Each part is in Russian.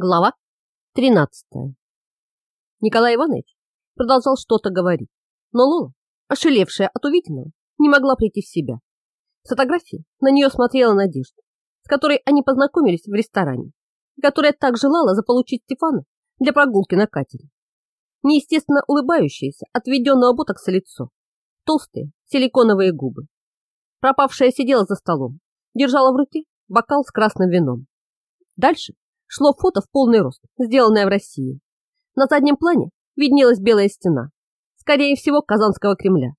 Глава 13. Николай Иванович продолжал что-то говорить, но Лола, ошелевшая от увиденного, не могла прийти в себя. С фотографии на нее смотрела Надежда, с которой они познакомились в ресторане, которая так желала заполучить Стефана для прогулки на катере. Неестественно улыбающееся, отведенного ботокса лицо, толстые силиконовые губы. Пропавшая сидела за столом, держала в руке бокал с красным вином. Дальше шло фото в полный рост, сделанное в России. На заднем плане виднелась белая стена, скорее всего, Казанского Кремля.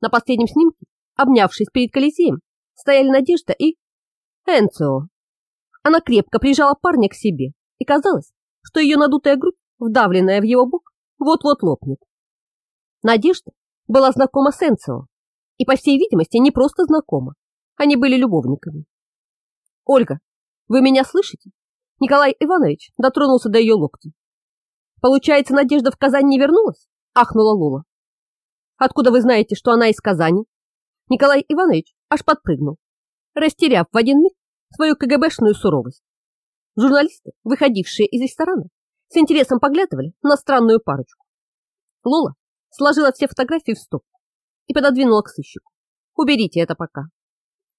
На последнем снимке, обнявшись перед Колизеем, стояли Надежда и Энцио. Она крепко прижала парня к себе, и казалось, что ее надутая грудь, вдавленная в его бок, вот-вот лопнет. Надежда была знакома с Энцио, и, по всей видимости, не просто знакома, они были любовниками. «Ольга, вы меня слышите?» Николай Иванович дотронулся до ее локтя. «Получается, Надежда в Казань не вернулась?» – ахнула Лола. «Откуда вы знаете, что она из Казани?» Николай Иванович аж подпрыгнул, растеряв в один миг свою КГБшную суровость. Журналисты, выходившие из ресторана, с интересом поглядывали на странную парочку. Лола сложила все фотографии в стоп и пододвинула к сыщику. «Уберите это пока».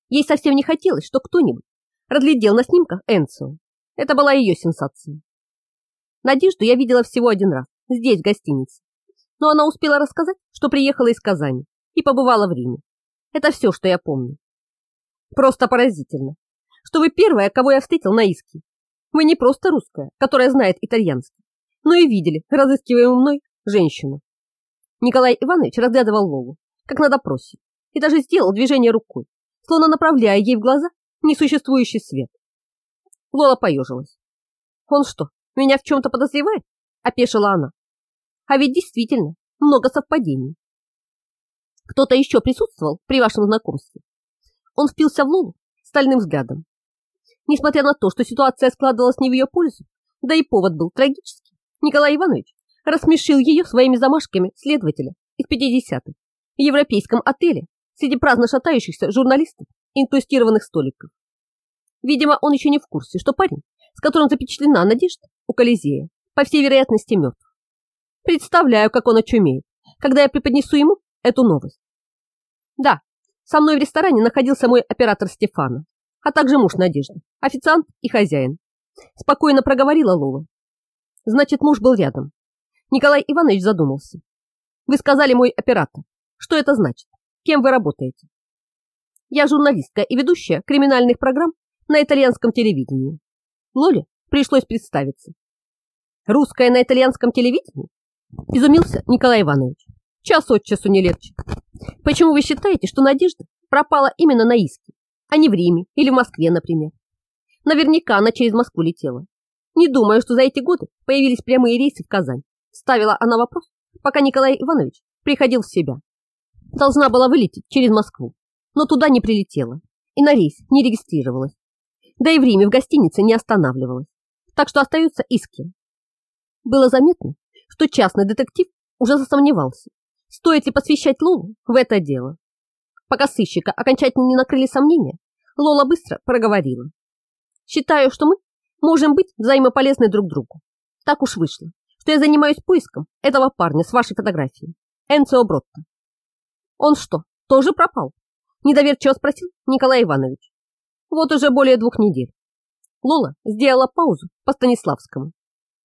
Ей совсем не хотелось, что кто-нибудь разглядел на снимках Энцио. Это была ее сенсация. Надежду я видела всего один раз, здесь, в гостинице. Но она успела рассказать, что приехала из Казани и побывала в Риме. Это все, что я помню. Просто поразительно, что вы первая, кого я встретил на иске. Вы не просто русская, которая знает итальянский, но и видели разыскиваемую мной женщину. Николай Иванович разглядывал Лолу, как на допросе, и даже сделал движение рукой, словно направляя ей в глаза несуществующий свет. Лола поежилась. «Он что, меня в чем-то подозревает?» – опешила она. «А ведь действительно много совпадений. Кто-то еще присутствовал при вашем знакомстве?» Он впился в Лолу стальным взглядом. Несмотря на то, что ситуация складывалась не в ее пользу, да и повод был трагический, Николай Иванович рассмешил ее своими замашками следователя из 50-х в европейском отеле среди праздно шатающихся журналистов и инкрустированных столиков. Видимо, он еще не в курсе, что парень, с которым запечатлена Надежда у Колизея, по всей вероятности мертв. Представляю, как он очумеет, когда я преподнесу ему эту новость. Да, со мной в ресторане находился мой оператор Стефана, а также муж Надежды, официант и хозяин. Спокойно проговорила Лола. Значит, муж был рядом. Николай Иванович задумался. Вы сказали мой оператор. Что это значит? Кем вы работаете? Я журналистка и ведущая криминальных программ на итальянском телевидении. Лоле пришлось представиться. Русская на итальянском телевидении? Изумился Николай Иванович. Час от часу не легче. Почему вы считаете, что Надежда пропала именно на Иске, а не в Риме или в Москве, например? Наверняка она через Москву летела. Не думаю, что за эти годы появились прямые рейсы в Казань. Ставила она вопрос, пока Николай Иванович приходил в себя. Должна была вылететь через Москву, но туда не прилетела и на рейс не регистрировалась да и в Риме в гостинице не останавливалась, так что остаются иски. Было заметно, что частный детектив уже засомневался, стоит ли посвящать Лолу в это дело. Пока сыщика окончательно не накрыли сомнения, Лола быстро проговорила. «Считаю, что мы можем быть взаимополезны друг другу. Так уж вышло, что я занимаюсь поиском этого парня с вашей фотографией, Энцио Бротто». «Он что, тоже пропал?» Недоверчиво спросил Николай Иванович. Вот уже более двух недель. Лола сделала паузу по Станиславскому.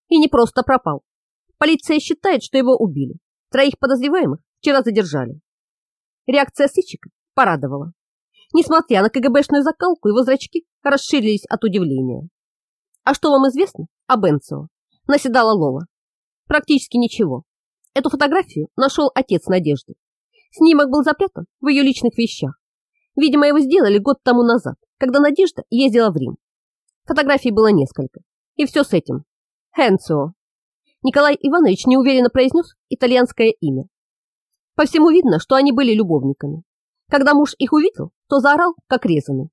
И не просто пропал. Полиция считает, что его убили. Троих подозреваемых вчера задержали. Реакция сыщика порадовала. Несмотря на КГБшную закалку, его зрачки расширились от удивления. «А что вам известно об Энцио?» – наседала Лола. «Практически ничего. Эту фотографию нашел отец Надежды. Снимок был запрятан в ее личных вещах. Видимо, его сделали год тому назад когда Надежда ездила в Рим. Фотографий было несколько. И все с этим. Хенцио. Николай Иванович неуверенно произнес итальянское имя. По всему видно, что они были любовниками. Когда муж их увидел, то заорал, как резанный.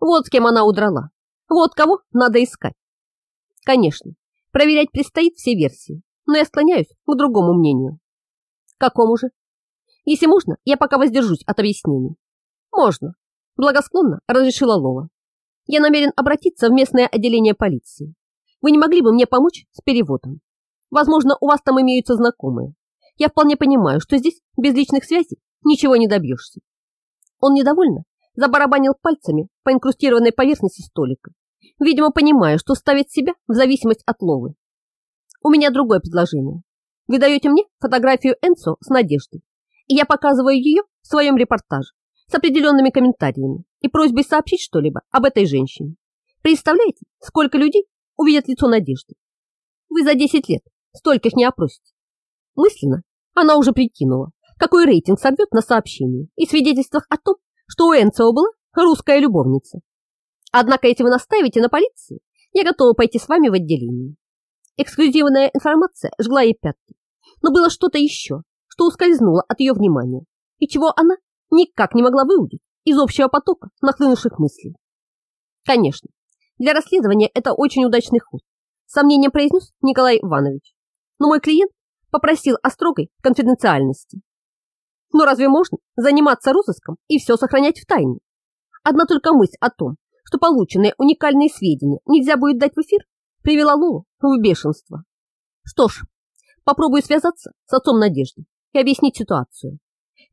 Вот с кем она удрала. Вот кого надо искать. Конечно, проверять предстоит все версии, но я склоняюсь к другому мнению. Какому же? Если можно, я пока воздержусь от объяснений. Можно, Благосклонно разрешила Лола. Я намерен обратиться в местное отделение полиции. Вы не могли бы мне помочь с переводом? Возможно, у вас там имеются знакомые. Я вполне понимаю, что здесь без личных связей ничего не добьешься. Он недовольно забарабанил пальцами по инкрустированной поверхности столика, видимо, понимая, что ставит себя в зависимость от Лолы. У меня другое предложение. Вы даете мне фотографию Энсо с Надеждой, и я показываю ее в своем репортаже с определенными комментариями и просьбой сообщить что-либо об этой женщине. Представляете, сколько людей увидят лицо Надежды? Вы за 10 лет стольких не опросите. Мысленно она уже прикинула, какой рейтинг сорвет на сообщении и свидетельствах о том, что у Энцио была русская любовница. Однако, если вы настаиваете на полиции, я готова пойти с вами в отделение. Эксклюзивная информация жгла ей пятки, но было что-то еще, что ускользнуло от ее внимания и чего она никак не могла выудить из общего потока нахлынувших мыслей. Конечно, для расследования это очень удачный ход, сомнением произнес Николай Иванович. Но мой клиент попросил о строгой конфиденциальности. Но разве можно заниматься розыском и все сохранять в тайне? Одна только мысль о том, что полученные уникальные сведения нельзя будет дать в эфир, привела Лолу в бешенство. Что ж, попробую связаться с отцом Надежды и объяснить ситуацию.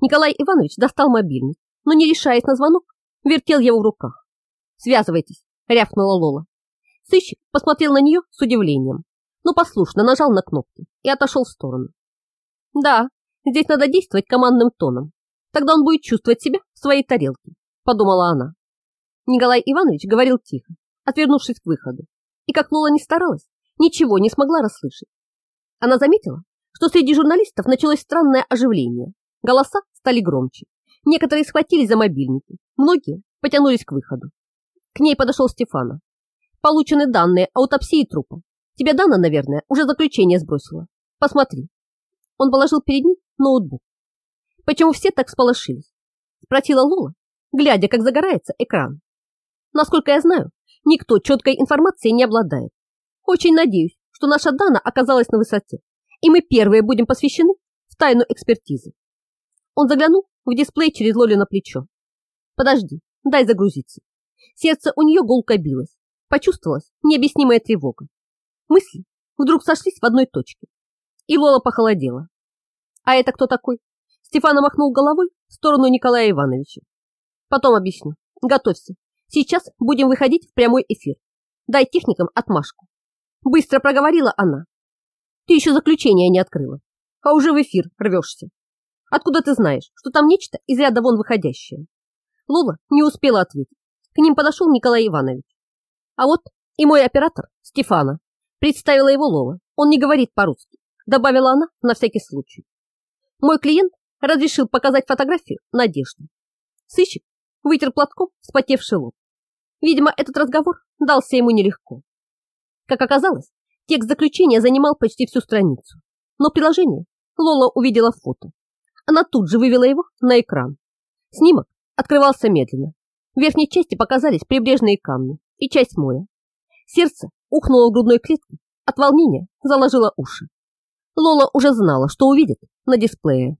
Николай Иванович достал мобильник, но не решаясь на звонок, вертел его в руках. «Связывайтесь», — рявкнула Лола. Сыщик посмотрел на нее с удивлением, но послушно нажал на кнопки и отошел в сторону. «Да, здесь надо действовать командным тоном. Тогда он будет чувствовать себя в своей тарелке», — подумала она. Николай Иванович говорил тихо, отвернувшись к выходу, и, как Лола не старалась, ничего не смогла расслышать. Она заметила, что среди журналистов началось странное оживление. Голоса стали громче. Некоторые схватились за мобильники, многие потянулись к выходу. К ней подошел Стефана. Получены данные аутопсии трупа. Тебе Дана, наверное, уже заключение сбросила. Посмотри. Он положил перед ней ноутбук. Почему все так сполошились? Спросила Лола, глядя, как загорается экран. Насколько я знаю, никто четкой информацией не обладает. Очень надеюсь, что наша Дана оказалась на высоте, и мы первые будем посвящены в тайну экспертизы. Он заглянул в дисплей через Лоли на плечо. Подожди, дай загрузиться. Сердце у нее гулко билось. Почувствовалась необъяснимая тревога. Мысли вдруг сошлись в одной точке. И Лола похолодела. А это кто такой? Стефана махнул головой в сторону Николая Ивановича. Потом объясню. Готовься. Сейчас будем выходить в прямой эфир. Дай техникам отмашку. Быстро проговорила она. Ты еще заключение не открыла, а уже в эфир рвешься. Откуда ты знаешь, что там нечто из ряда вон выходящее? Лола не успела ответить. К ним подошел Николай Иванович. А вот и мой оператор Стефана. Представила его Лола. Он не говорит по-русски. Добавила она на всякий случай. Мой клиент разрешил показать фотографию Надежды. Сыщик вытер платком вспотевший лоб. Видимо, этот разговор дался ему нелегко. Как оказалось, текст заключения занимал почти всю страницу. Но приложение Лола увидела фото. Она тут же вывела его на экран. Снимок открывался медленно. В верхней части показались прибрежные камни и часть моря. Сердце ухнуло в грудной клетке, от волнения заложило уши. Лола уже знала, что увидит на дисплее.